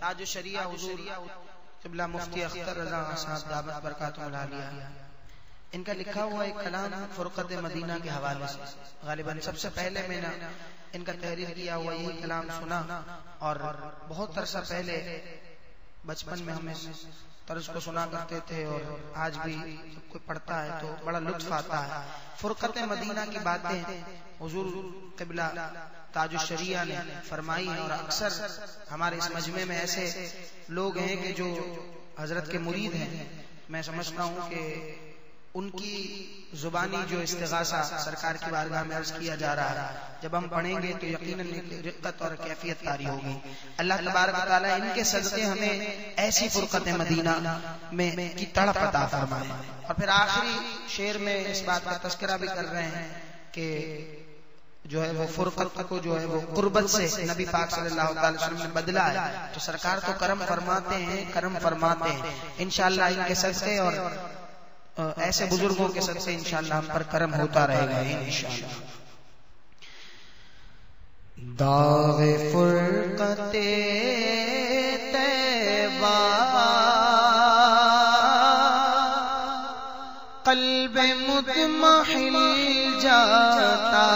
تاج شریعہ حضور، قبلہ مفتی اختر رضا صاحب دعوت برکاتہ العالیہ ان کا لکھا ہوا ایک کلام فرقت مدینہ کے حوالے سے۔ غالباً سب سے پہلے میں نے ان کا تحریر کیا ہوا، یہی کلام سنا۔ اور بہت عرصہ پہلے بچپن میں ہمیں طرز کو سنا کرتے تھے اور آج بھی جب کوئی پڑھتا ہے تو بڑا لطف آتا ہے۔ فرقت مدینہ کی باتیں، حضور قبلہ تاج الشریعہ نے فرمائی ہیں اور اکثر ہمارے اس مجمع میں ایسے لوگ ہیں کہ جو حضرت کے مرید ہیں۔ میں سمجھتا ہوں کہ ان کی زبانی جو استغاثہ سرکار کی بارگاہ میں عرض کیا جا رہا ہے، جب ہم پڑھیں گے تو یقیناً رقت اور کیفیت تاری ہوگی۔ اللہ تبارک تعالیٰ ان کے صدقے ہمیں ایسی فرقت مدینہ میں کی تڑپ عطا فرمائے۔ اور پھر آخری شعر میں اس بات کا تذکرہ بھی کر رہے ہیں کہ جو ہے وہ فرقت کو جو ہے وہ قربت سے نبی پاک صلی اللہ علیہ وسلم نے بدلا ہے۔ تو سرکار تو کرم فرماتے ہیں، کرم فرماتے ہیں۔ انشاءاللہ ان کے صدقے اور ایسے بزرگوں کے صدقے انشاءاللہ ہم پر کرم ہوتا رہے گا، انشاءاللہ۔ داغ فرقت تیبہ۔ قلب متمحل جاتا۔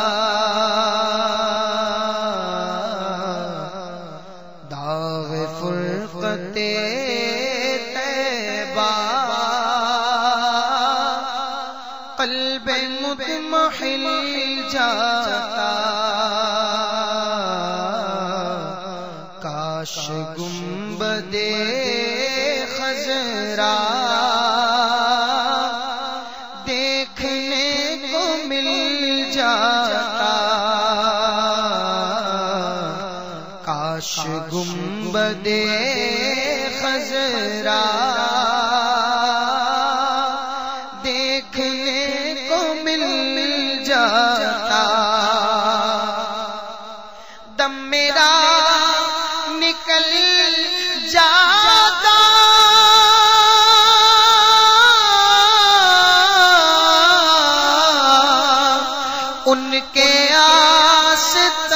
داغ فرقت تیبہ قلب متمحل جاتا۔ کاش گنبد کاش گنبد خزرا دیکھنے کو مل جاتا دم میرا نکل جاتا ان کے آستانے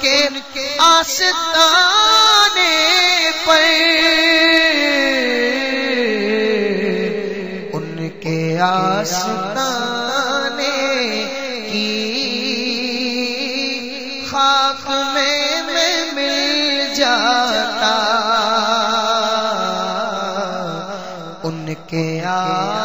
کے آستانے پر ان کے آستانے کی خاک میں میں مل جاتا، ان کے آستانے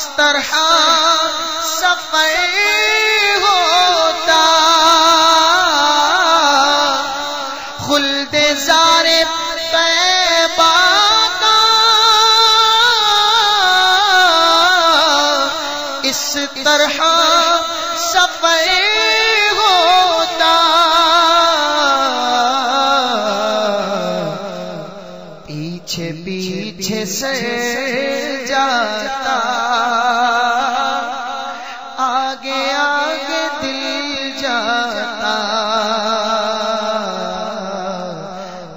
اس طرح سفر ہوتا خلد زار طیبہ کا۔ اس طرح آگے آگے دل جاتا۔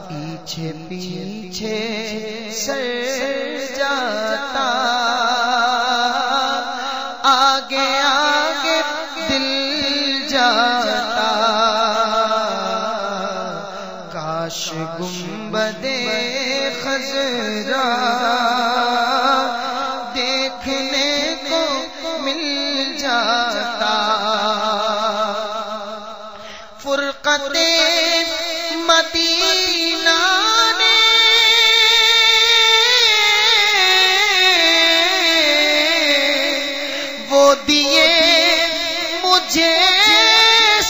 پیچھے پیچھے سر جاتا۔ آگے آگے دل جاتا۔ کاش گنبد خزرا غربتے مدینہ نے۔ وہ مجھے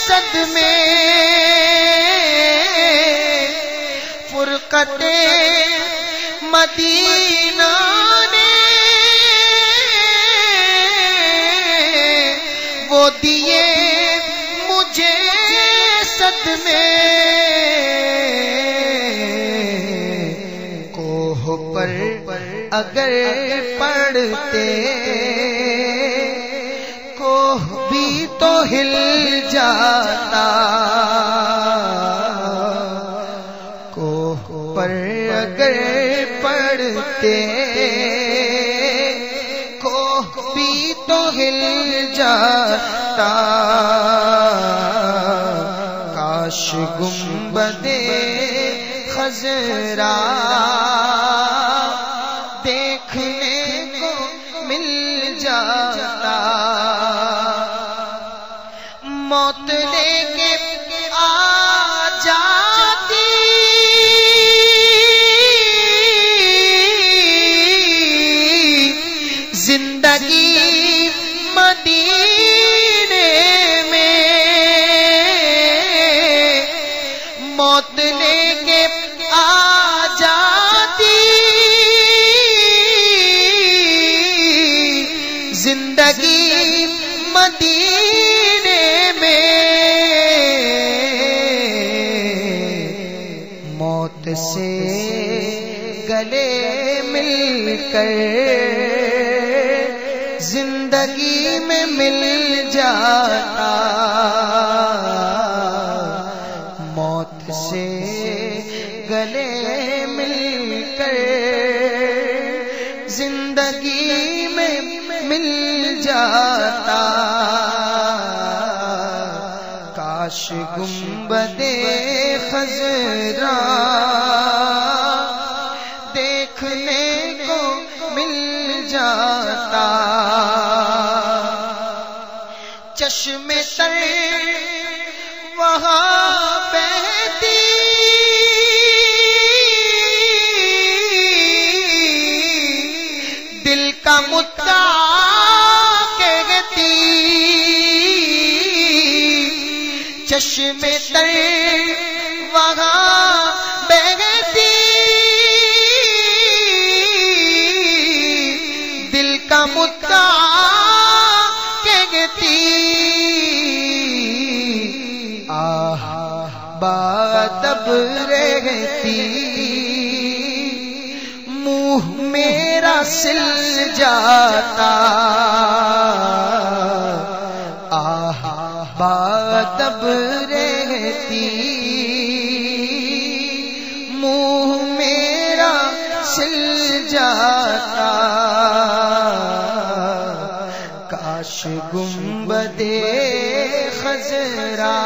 صدمے۔ فرقت مدینہ نے۔ وہ دیے اگر پڑھتے کوہ بھی تو ہل جاتا، کوہ پر اگر پڑھتے کوہ بھی تو ہل جاتا۔ کاش گنبدے خزرا زندگی مدینے میں موت لے کے آ جاتی۔ زندگی مدینے میں موت سے گلے مل کر گلے مل کر زندگی میں مل جاتا۔ کاش گنبدے خزرا دیکھنے کو مل جاتا۔ چشم تر وہاں بہتی دل کا مدعا کہتی۔ آہ بادب رہتی۔ منہ میرا سل جاتا۔ آہ بادب رہتی۔ منہ میرا سل جاتا۔ کاش گنبدے خزرا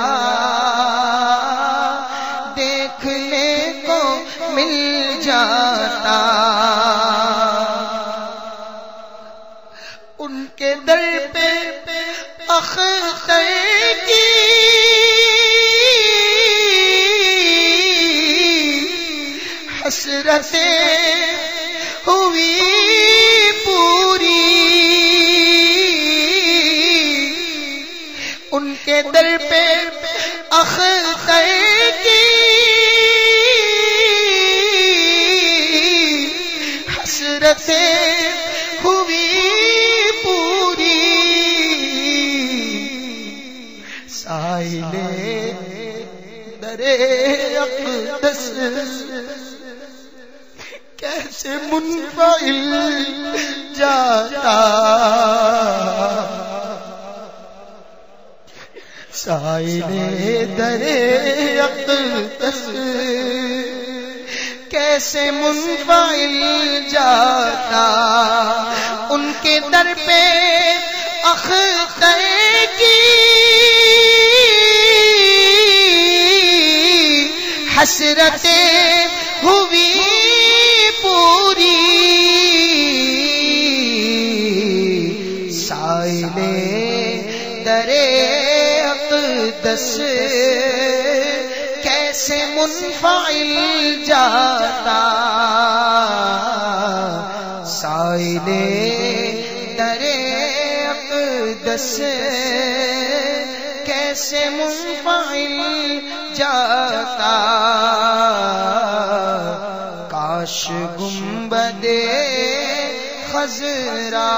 دیکھنے کو مل جاتا۔ ان کے در پہ اختر کی حسرتیں ہوئی پوری۔ ان کے در پہ اختر کی حسرتیں کیسے منفعل جاتا؟ سائلے درے اقدس کیسے منفعل جاتا؟ ان کے در پہ اختر کی حسرتیں ہوئی اقدس کیسے منفعل جاتا۔ سائلے درے اقدس کیسے منفعل جاتا۔ کاش گنبد خزرا